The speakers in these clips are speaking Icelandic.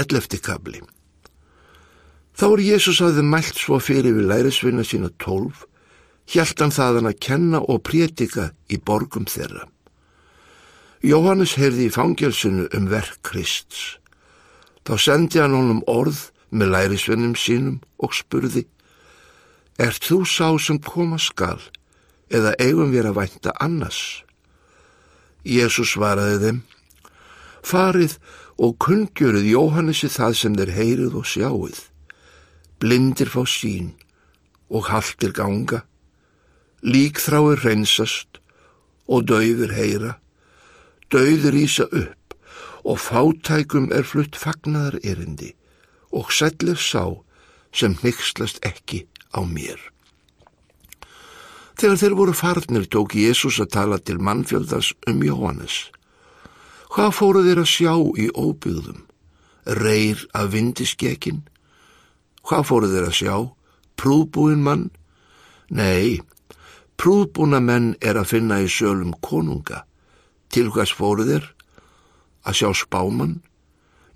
ellefti kabli. Þá er Jésús að þið mælt svo fyrir við lærisvinna sína tólf, hjælt hann þaðan að kenna og prétika í borgum þeirra. Jóhannes heyrði í fangelsinu um verk Krists. Þá sendi hann honum orð með lærisvinnum sínum og spurði, Ert þú sá sem koma skal eða eigum við að vænta annars? Jésús svaraði þeim, Farið og kundgjörið Jóhannesi það sem þeir heyrið og sjáið. Blindir fá sín og haldir ganga. Líkþráir reynsast og dauðir heyra. Dauðir ísa upp og fátækum er flutt fagnar erindi og sellir sá sem hyggslast ekki á mér. Þegar þeir voru farnir tók Jésús að tala til mannfjöldars um Jóhannes. Hvað fóru þeir að sjá í óbyggðum? Reyr af vindiskekin? Hvað fóru þeir að sjá? Prúbúin mann? Nei, prúbúna menn er að finna í sölum konunga. Til hvers fóru þeir? Að sjá spáman?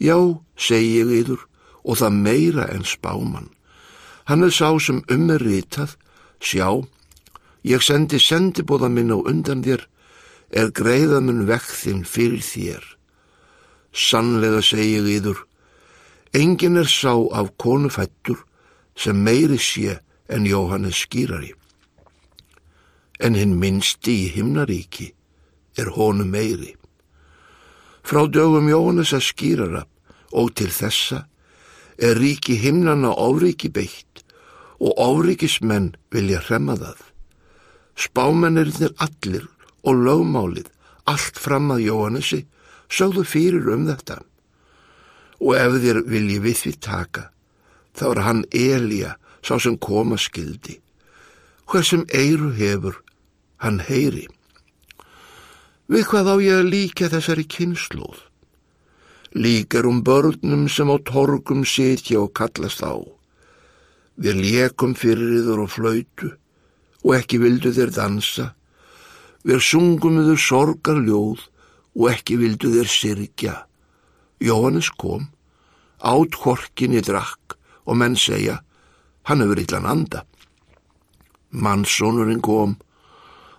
Já, segi ég yður, og það meira en spáman. Hann er sá sem um er ritað, sjá, ég sendi sendibóða minn á undan þér er greiðamun vekk þinn fyrir þér. Sannlega segi ég yður, engin er sá af konufættur sem meiri sé en Jóhannes skýrari. En hinn minnsti í himnaríki er honu meiri. Frá dögum Jóhannes að skýrara og til þessa er ríki himnana ofriki beitt og ofrikismenn vilja hremma það. Spámennir allir og lögmálið allt fram að Jóhannesi sögðu fyrir um þetta. Og ef þér vilji við því taka, þá er hann Elja sá sem koma skildi. Hver sem eiru hefur, hann heyri. Við hvað á ég að líka þessari kynnslóð? Líkar um börnum sem á torgum sitja og kallast á. Við lékum fyrir yður og flöytu og ekki vildu þér dansa Við sungum þau sorgar ljóð og ekki vildu þeir sirkja. Jóhannes kom, átt horkinni drakk og menn segja, hann hefur illan anda. Mannsónurinn kom,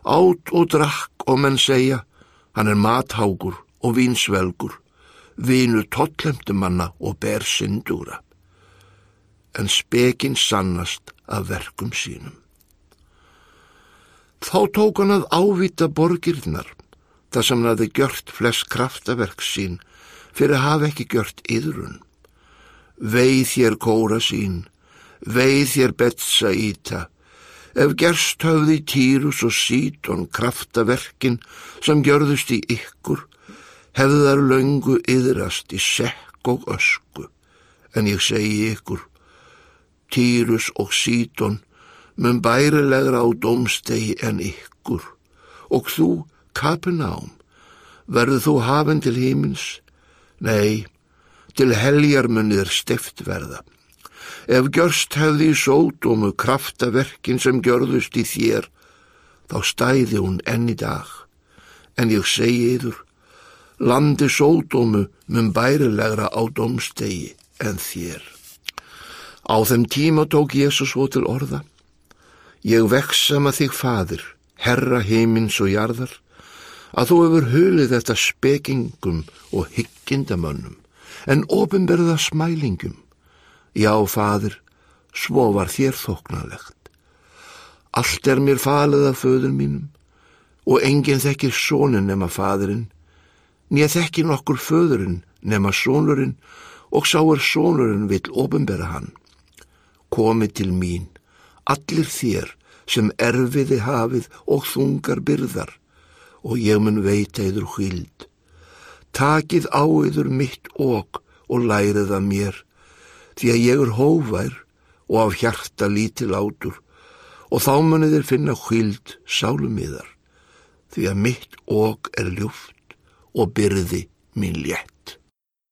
átt og drakk og menn segja, hann er mathágur og vinsvelgur, vinu totlemtumanna og ber syndúra. En spekinn sannast af verkum sínum. Þá tók hann að ávita borgirnar, þar sem hann hafi gjört flest kraftaverk sín fyrir að hafa ekki gjört yðrun. Veið þér kóra sín, veið þér betsa íta, ef gerst höfði týrus og sítón kraftaverkin sem gjörðust í ykkur, hefðu þar löngu yðrast í sekk og ösku, en ég segi ykkur, týrus og sítón mun bærilegra á domstegi en ykkur og þú, Kapenám, verður þú hafinn til hímins? Nei, til heljar munir stift verða. Ef gjörst hefði í sódómu kraftaverkin sem gjörðust í þér, þá stæði hún enn í dag. En ég segi yður, landi sódómu mun bærilegra á domstegi en þér. Á þeim tíma tók Jésús svo til orða. Ég veksama þig fadir, herra heimins og jarðar, að þú hefur hulið þetta spekingum og hyggindamönnum, en ofinberða smælingum. Já, fadir, svo var þér þoknalegt. Allt er mér falið af föður mínum, og enginn þekkir sónin nema fadurinn, nýja þekkir nokkur föðurinn nema sónurinn, og sá er sónurinn vill ofinberða hann. Komi til mín, allir þér sem erfiði hafið og þungar byrðar og ég mun veita yður hvild. Takið á yður mitt okk og lærið að mér því að ég er hóvær og af hjarta lítil átur og þá munið þér finna hvild sálumiðar því að mitt okk er ljúft og byrði mín létt.